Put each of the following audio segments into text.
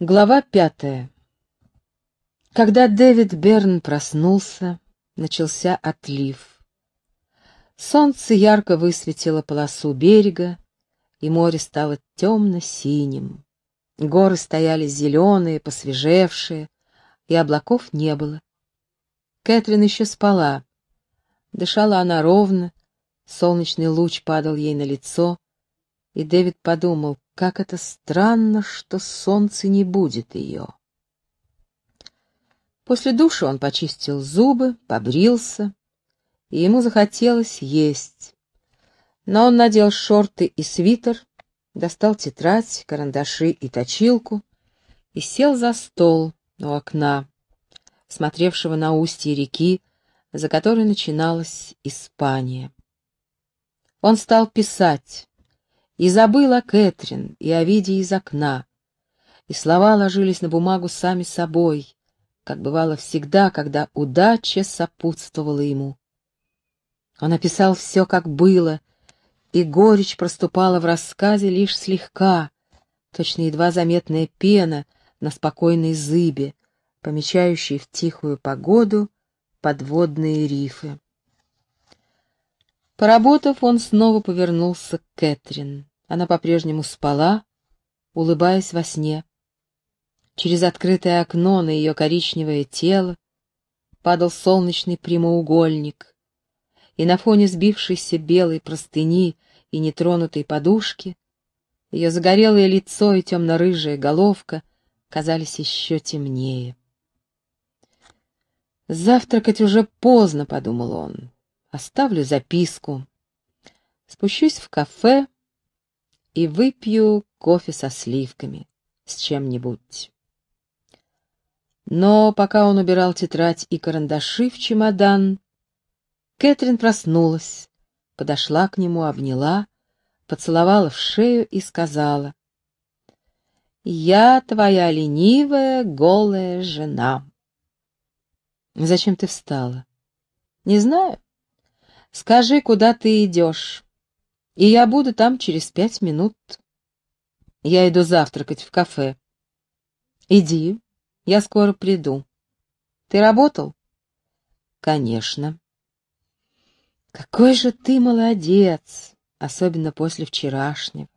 Глава пятая. Когда Дэвид Берн проснулся, начался отлив. Солнце ярко высветило полосу берега, и море стало темно-синим. Горы стояли зеленые, посвежевшие, и облаков не было. Кэтрин еще спала. Дышала она ровно, солнечный луч падал ей на лицо, и Дэвид подумал, как это странно, что солнце не будет ее. После душа он почистил зубы, побрился, и ему захотелось есть. Но он надел шорты и свитер, достал тетрадь, карандаши и точилку и сел за стол у окна, смотревшего на устье реки, за которой начиналась Испания. Он стал писать, и забыл о Кэтрин и о виде из окна. И слова ложились на бумагу сами собой, как бывало всегда, когда удача сопутствовала ему. Он описал все, как было, и горечь проступала в рассказе лишь слегка, точно едва заметная пена на спокойной зыбе, помечающей в тихую погоду подводные рифы. Поработав, он снова повернулся к Кэтрин. Она по-прежнему спала, улыбаясь во сне. Через открытое окно на ее коричневое тело падал солнечный прямоугольник, и на фоне сбившейся белой простыни и нетронутой подушки ее загорелое лицо и темно-рыжая головка казались еще темнее. «Завтракать уже поздно», — подумал он. Оставлю записку. Спущусь в кафе и выпью кофе со сливками, с чем-нибудь. Но пока он убирал тетрадь и карандаши в чемодан, Кэтрин проснулась, подошла к нему, обняла, поцеловала в шею и сказала, «Я твоя ленивая, голая жена». «Зачем ты встала?» «Не знаю. Скажи, куда ты идешь, и я буду там через пять минут. Я иду завтракать в кафе. Иди, я скоро приду. Ты работал? Конечно. Какой же ты молодец, особенно после вчерашнего.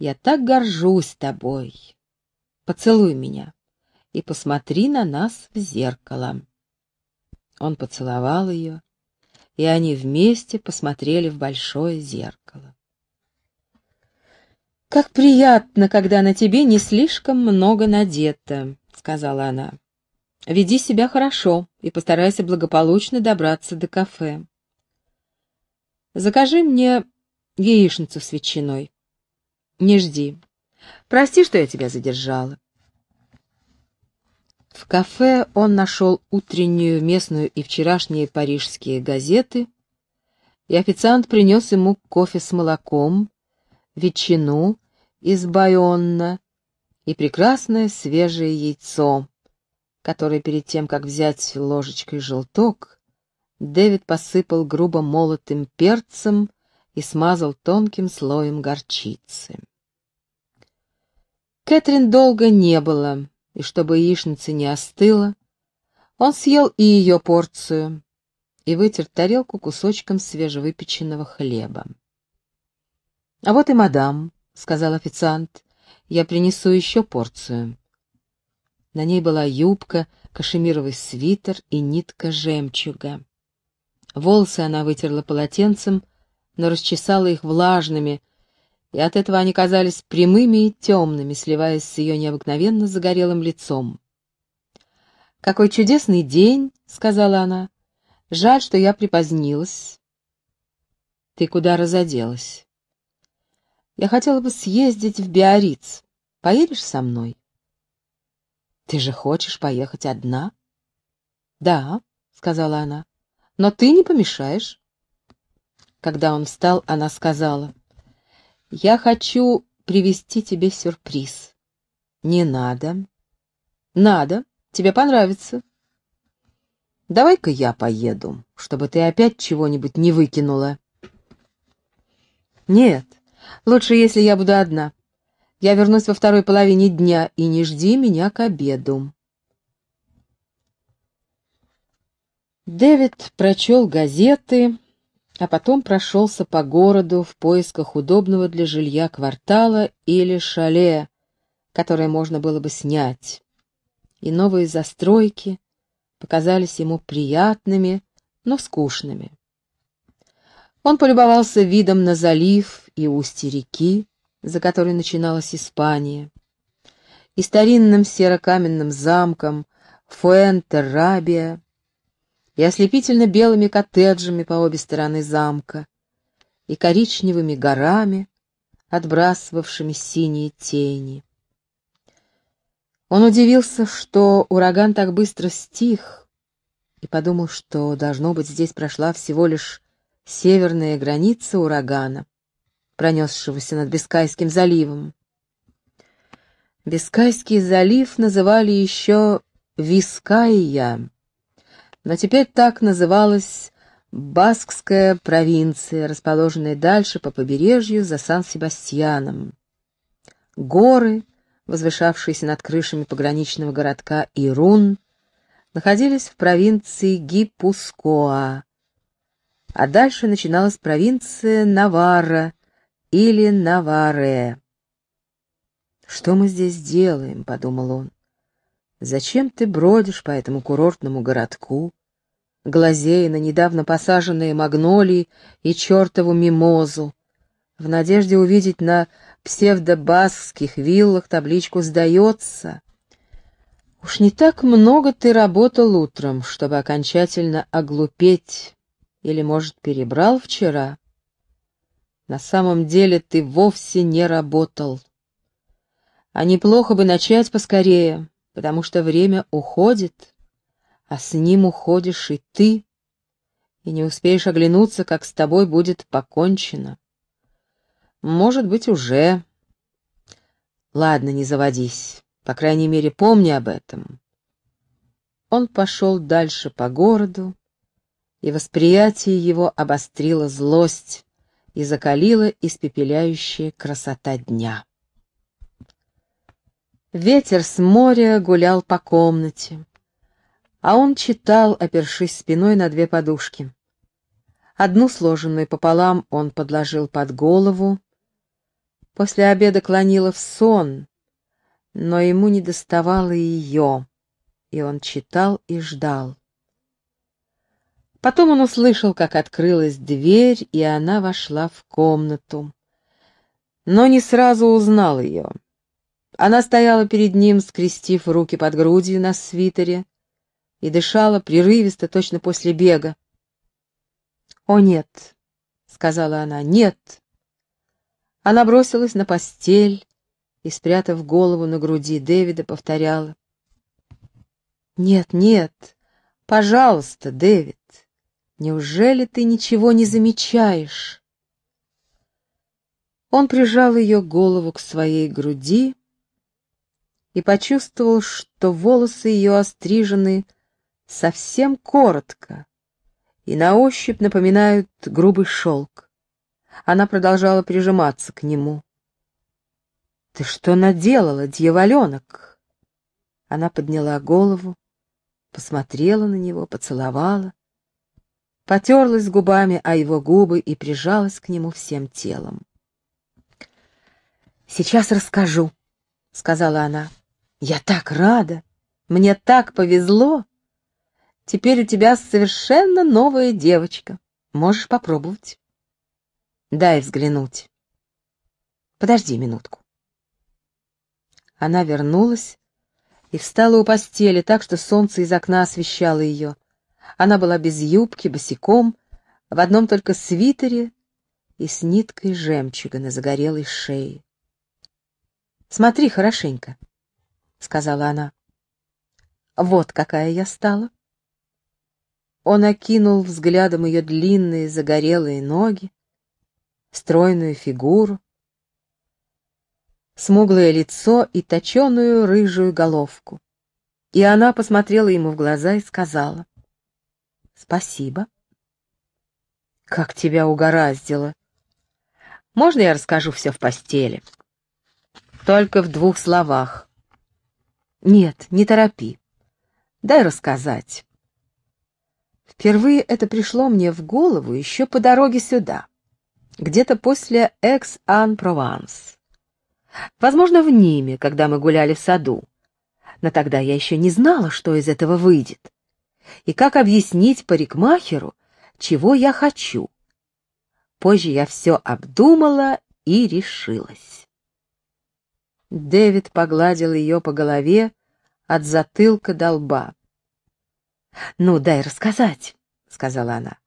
Я так горжусь тобой. Поцелуй меня и посмотри на нас в зеркало. Он поцеловал ее, и они вместе посмотрели в большое зеркало. «Как приятно, когда на тебе не слишком много надето», — сказала она. «Веди себя хорошо и постарайся благополучно добраться до кафе. Закажи мне яичницу с ветчиной. Не жди. Прости, что я тебя задержала». Кафе он нашел утреннюю, местную и вчерашние парижские газеты, и официант принес ему кофе с молоком, ветчину из байонна и прекрасное свежее яйцо, которое перед тем, как взять ложечкой желток, Дэвид посыпал грубо молотым перцем и смазал тонким слоем горчицы. Кэтрин долго не было, и чтобы яичница не остыла, он съел и ее порцию и вытер тарелку кусочком свежевыпеченного хлеба. — А вот и мадам, — сказал официант, — я принесу еще порцию. На ней была юбка, кашемировый свитер и нитка жемчуга. Волосы она вытерла полотенцем, но расчесала их влажными, и от этого они казались прямыми и темными, сливаясь с ее необыкновенно загорелым лицом. «Какой чудесный день!» — сказала она. «Жаль, что я припозднилась». «Ты куда разоделась?» «Я хотела бы съездить в Биориц. Поедешь со мной?» «Ты же хочешь поехать одна?» «Да», — сказала она, — «но ты не помешаешь». Когда он встал, она сказала, я хочу привести тебе сюрприз. Не надо. Надо. Тебе понравится. Давай-ка я поеду, чтобы ты опять чего-нибудь не выкинула. Нет, лучше, если я буду одна. Я вернусь во второй половине дня, и не жди меня к обеду. Дэвид прочел газеты, а потом прошелся по городу в поисках удобного для жилья квартала или шале, которое можно было бы снять. И новые застройки показались ему приятными, но скучными. Он полюбовался видом на залив и устье реки, за которой начиналась Испания, и старинным серокаменным замком Фуэнте-Рабия, и ослепительно белыми коттеджами по обе стороны замка, и коричневыми горами, отбрасывавшими синие тени. Он удивился, что ураган так быстро стих, и подумал, что, должно быть, здесь прошла всего лишь северная граница урагана, пронесшегося над Бискайским заливом. Бискайский залив называли еще Вискайя, но теперь так называлась Баскская провинция, расположенная дальше по побережью за Сан-Себастьяном. Горы, возвышавшиеся над крышами пограничного городка Ирун, находились в провинции Гипускоа, а дальше начиналась провинция Наварра, или Наваре. «Что мы здесь делаем?» — подумал он. «Зачем ты бродишь по этому курортному городку, глазея на недавно посаженные магнолии и чертову мимозу, в надежде увидеть на псевдобасских виллах табличку «Сдается»?» Уж не так много ты работал утром, чтобы окончательно оглупеть, или, может, перебрал вчера? На самом деле ты вовсе не работал. А неплохо бы начать поскорее, потому что время уходит, а с ним уходишь и ты, и не успеешь оглянуться, как с тобой будет покончено. Может быть, уже. Ладно, не заводись, по крайней мере, помни об этом. Он пошел дальше по городу, и восприятие его обострило злость, и закалила испепеляющая красота дня. Ветер с моря гулял по комнате, а он читал, опершись спиной на две подушки. Одну сложенную пополам он подложил под голову. После обеда клонило в сон, но ему не доставало ее, и он читал и ждал. Потом он услышал, как открылась дверь, и она вошла в комнату. Но не сразу узнал ее. Она стояла перед ним, скрестив руки под грудью на свитере, и дышала прерывисто, точно после бега. «О, нет!» — сказала она, — «нет!» Она бросилась на постель и, спрятав голову на груди Дэвида, повторяла. «Нет, нет, пожалуйста, Дэвид!» Неужели ты ничего не замечаешь? Он прижал ее голову к своей груди и почувствовал, что волосы ее острижены совсем коротко и на ощупь напоминают грубый шелк. Она продолжала прижиматься к нему. «Ты что наделала, дьяволенок?» Она подняла голову, посмотрела на него, поцеловала потерлась губами о его губы и прижалась к нему всем телом. «Сейчас расскажу», — сказала она. «Я так рада! Мне так повезло! Теперь у тебя совершенно новая девочка. Можешь попробовать. Дай взглянуть. Подожди минутку». Она вернулась и встала у постели так, что солнце из окна освещало ее. Она была без юбки, босиком, в одном только свитере и с ниткой жемчуга на загорелой шее. «Смотри хорошенько», — сказала она. «Вот какая я стала». Он окинул взглядом ее длинные загорелые ноги, стройную фигуру, смуглое лицо и точеную рыжую головку. И она посмотрела ему в глаза и сказала, Спасибо. Как тебя угораздило. Можно я расскажу все в постели? только в двух словах. Нет, не торопи. Дай рассказать. Впервые это пришло мне в голову еще по дороге сюда, где-то после Экс-Ан-Прованс. Возможно, в Ниме, когда мы гуляли в саду. Но тогда я еще не знала, что из этого выйдет. И как объяснить парикмахеру, чего я хочу. Позже я все обдумала и решилась. Дэвид погладил ее по голове от затылка до лба. «Ну, дай рассказать», — сказала она.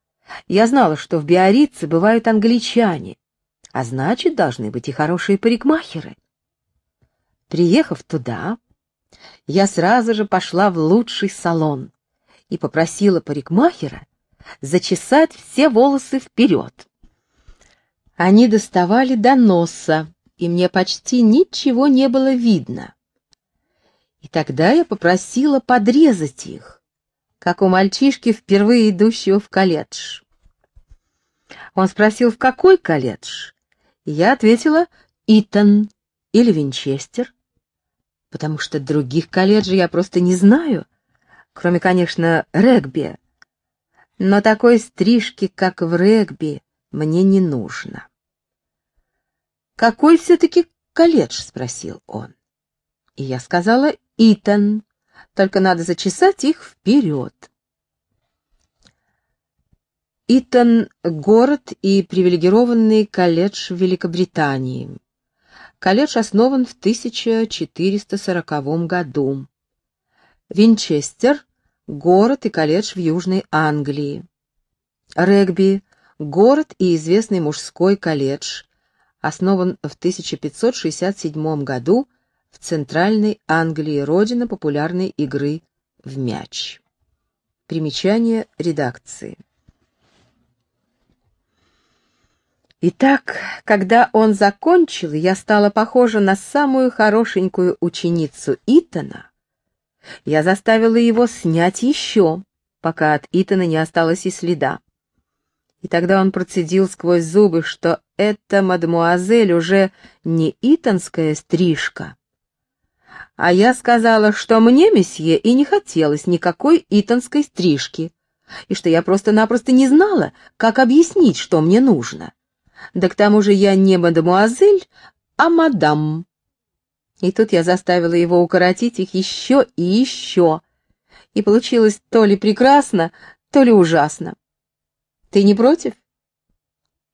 «Я знала, что в Биорице бывают англичане, а значит, должны быть и хорошие парикмахеры». Приехав туда, я сразу же пошла в лучший салон и попросила парикмахера зачесать все волосы вперед. Они доставали до носа, и мне почти ничего не было видно. И тогда я попросила подрезать их, как у мальчишки, впервые идущего в колледж. Он спросил, в какой колледж? И я ответила, Итон или Винчестер, потому что других колледжей я просто не знаю, кроме, конечно, регби. Но такой стрижки, как в регби, мне не нужно. «Какой все-таки колледж?» — спросил он. И я сказала «Итан», только надо зачесать их вперед. Итан — город и привилегированный колледж в Великобритании. Колледж основан в 1440 году. Винчестер — город и колледж в Южной Англии. Регби — город и известный мужской колледж, основан в 1567 году в Центральной Англии, родина популярной игры в мяч. Примечание редакции. Итак, когда он закончил, я стала похожа на самую хорошенькую ученицу Итана. Я заставила его снять еще, пока от Итана не осталось и следа. И тогда он процедил сквозь зубы, что эта мадмуазель уже не итонская стрижка. А я сказала, что мне, месье, и не хотелось никакой итонской стрижки, и что я просто-напросто не знала, как объяснить, что мне нужно. Да к тому же я не мадемуазель, а мадам. И тут я заставила его укоротить их еще и еще. И получилось то ли прекрасно, то ли ужасно. Ты не против?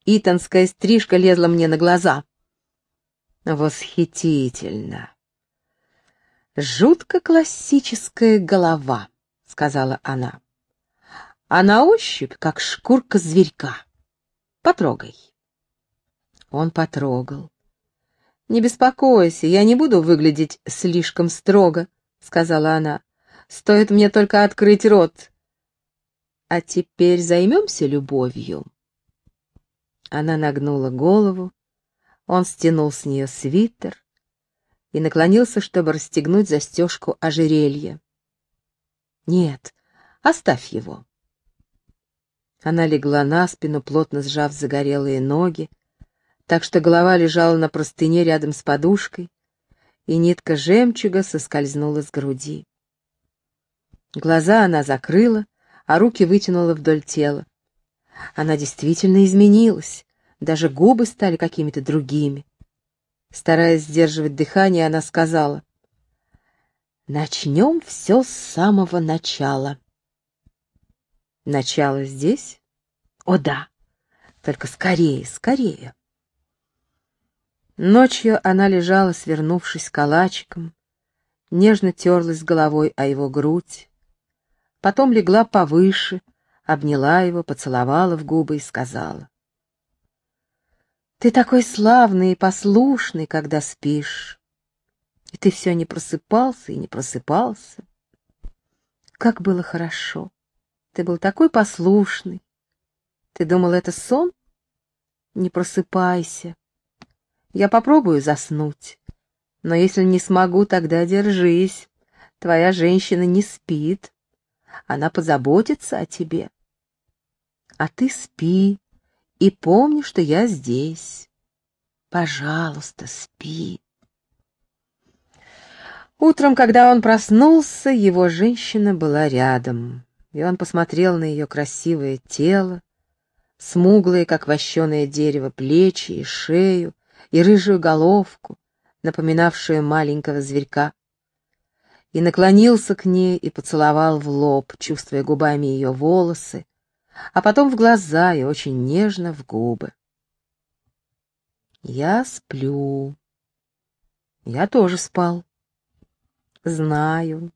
Итанская стрижка лезла мне на глаза. Восхитительно. Жутко классическая голова, сказала она. А на ощупь, как шкурка зверька. Потрогай. Он потрогал. «Не беспокойся, я не буду выглядеть слишком строго», — сказала она. «Стоит мне только открыть рот, а теперь займемся любовью. Она нагнула голову, он стянул с нее свитер и наклонился, чтобы расстегнуть застежку ожерелья. Нет, оставь его. Она легла на спину, плотно сжав загорелые ноги, так что голова лежала на простыне рядом с подушкой, и нитка жемчуга соскользнула с груди. Глаза она закрыла, а руки вытянула вдоль тела. Она действительно изменилась, даже губы стали какими-то другими. Стараясь сдерживать дыхание, она сказала, «Начнем все с самого начала». «Начало здесь?» «О да, только скорее, скорее». Ночью она лежала, свернувшись калачиком, нежно терлась головой о его грудь, потом легла повыше, обняла его, поцеловала в губы и сказала. «Ты такой славный и послушный, когда спишь, и ты все не просыпался и не просыпался. Как было хорошо! Ты был такой послушный. Ты думал, это сон? Не просыпайся. Я попробую заснуть, но если не смогу, тогда держись. Твоя женщина не спит, она позаботится о тебе. А ты спи и помни, что я здесь. Пожалуйста, спи. Утром, когда он проснулся, его женщина была рядом, и он посмотрел на ее красивое тело, смуглые, как вощеное дерево, плечи и шею, и рыжую головку, напоминавшую маленького зверька, и наклонился к ней и поцеловал в лоб, чувствуя губами ее волосы, а потом в глаза и очень нежно в губы. «Я сплю. Я тоже спал. Знаю.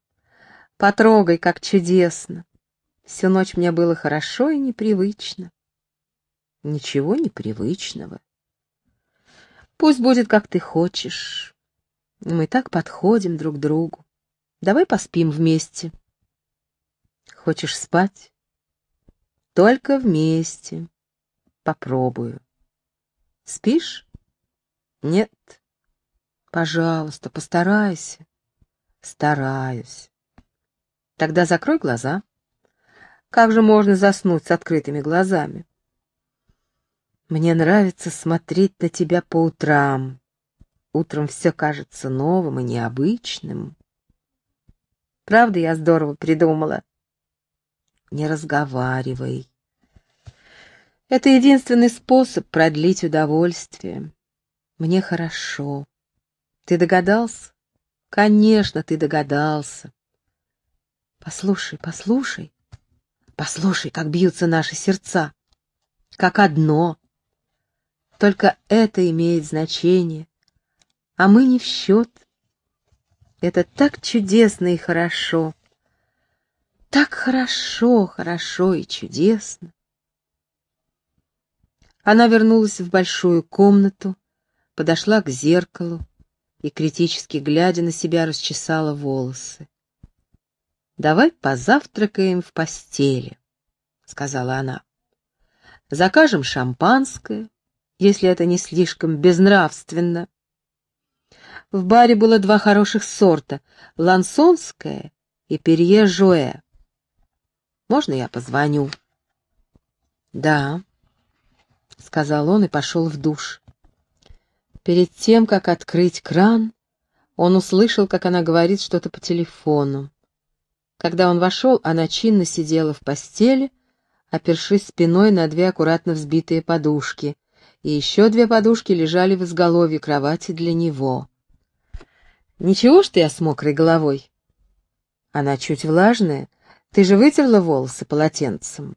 Потрогай, как чудесно. Всю ночь мне было хорошо и непривычно. Ничего непривычного. Пусть будет, как ты хочешь. Мы так подходим друг к другу. Давай поспим вместе. Хочешь спать? Только вместе. Попробую. Спишь? Нет. Пожалуйста, постарайся. Стараюсь. Тогда закрой глаза. Как же можно заснуть с открытыми глазами? Мне нравится смотреть на тебя по утрам. Утром все кажется новым и необычным. Правда, я здорово придумала? Не разговаривай. Это единственный способ продлить удовольствие. Мне хорошо. Ты догадался? Конечно, ты догадался. Послушай, послушай. Послушай, как бьются наши сердца. Как одно. Только это имеет значение, а мы не в счет. Это так чудесно и хорошо. Так хорошо, хорошо и чудесно. Она вернулась в большую комнату, подошла к зеркалу и, критически глядя на себя, расчесала волосы. «Давай позавтракаем в постели», — сказала она. «Закажем шампанское, если это не слишком безнравственно. В баре было два хороших сорта — лансонское и перье-жуэ. Можно я позвоню? Да, — сказал он и пошел в душ. Перед тем, как открыть кран, он услышал, как она говорит что-то по телефону. Когда он вошел, она чинно сидела в постели, опершись спиной на две аккуратно взбитые подушки, и еще две подушки лежали в изголовье кровати для него. «Ничего, что я с мокрой головой?» «Она чуть влажная. Ты же вытерла волосы полотенцем?»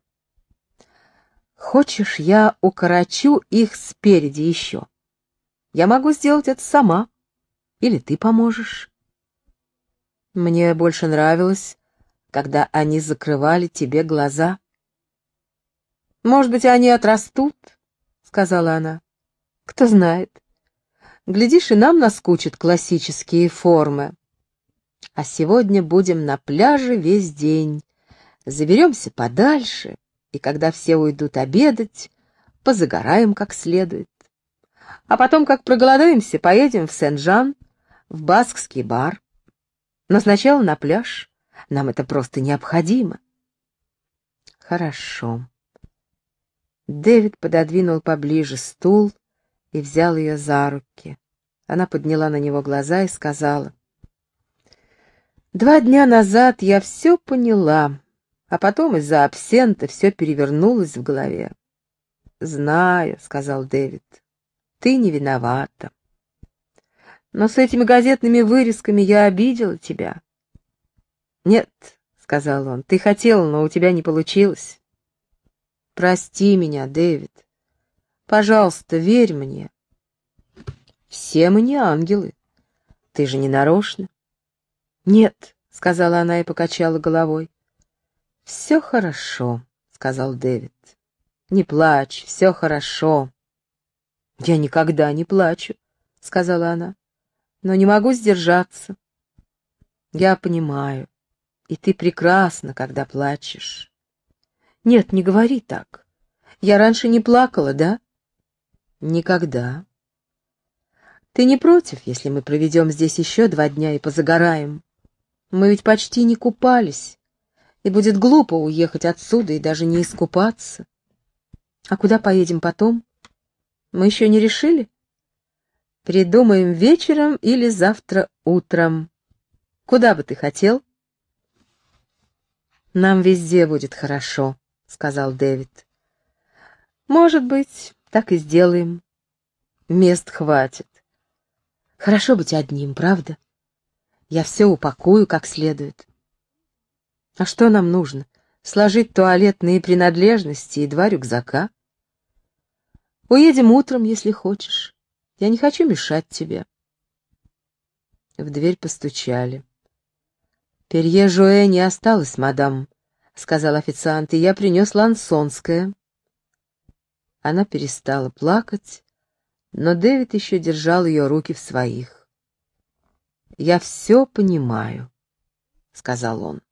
«Хочешь, я укорочу их спереди еще? Я могу сделать это сама. Или ты поможешь?» «Мне больше нравилось, когда они закрывали тебе глаза». «Может быть, они отрастут?» сказала она. Кто знает. Глядишь, и нам наскучат классические формы. А сегодня будем на пляже весь день. Заберемся подальше, и когда все уйдут обедать, позагораем как следует. А потом, как проголодаемся, поедем в Сен-Жан, в баскский бар. Но сначала на пляж. Нам это просто необходимо. Хорошо. Дэвид пододвинул поближе стул и взял ее за руки. Она подняла на него глаза и сказала. «Два дня назад я все поняла, а потом из-за абсента все перевернулось в голове». «Знаю», — сказал Дэвид, — «ты не виновата. Но с этими газетными вырезками я обидела тебя». «Нет», — сказал он, — «ты хотел, но у тебя не получилось». Прости меня, Дэвид. Пожалуйста, верь мне. Все мы не ангелы. Ты же не нарочно. Нет, сказала она и покачала головой. Все хорошо, сказал Дэвид. Не плачь, все хорошо. Я никогда не плачу, сказала она, но не могу сдержаться. Я понимаю, и ты прекрасна, когда плачешь. Нет, не говори так. Я раньше не плакала, да? Никогда. Ты не против, если мы проведем здесь еще два дня и позагораем? Мы ведь почти не купались, и будет глупо уехать отсюда и даже не искупаться. А куда поедем потом? Мы еще не решили? Придумаем вечером или завтра утром. Куда бы ты хотел?» «Нам везде будет хорошо», — сказал Дэвид. «Может быть, так и сделаем. Мест хватит. Хорошо быть одним, правда? Я все упакую как следует. А что нам нужно? Сложить туалетные принадлежности и два рюкзака? Уедем утром, если хочешь. Я не хочу мешать тебе. В дверь постучали. «Перье Жуэ не осталось, мадам», — сказал официант, — «и я принес лансонское». Она перестала плакать, но Дэвид еще держал ее руки в своих. «Я все понимаю», — сказал он.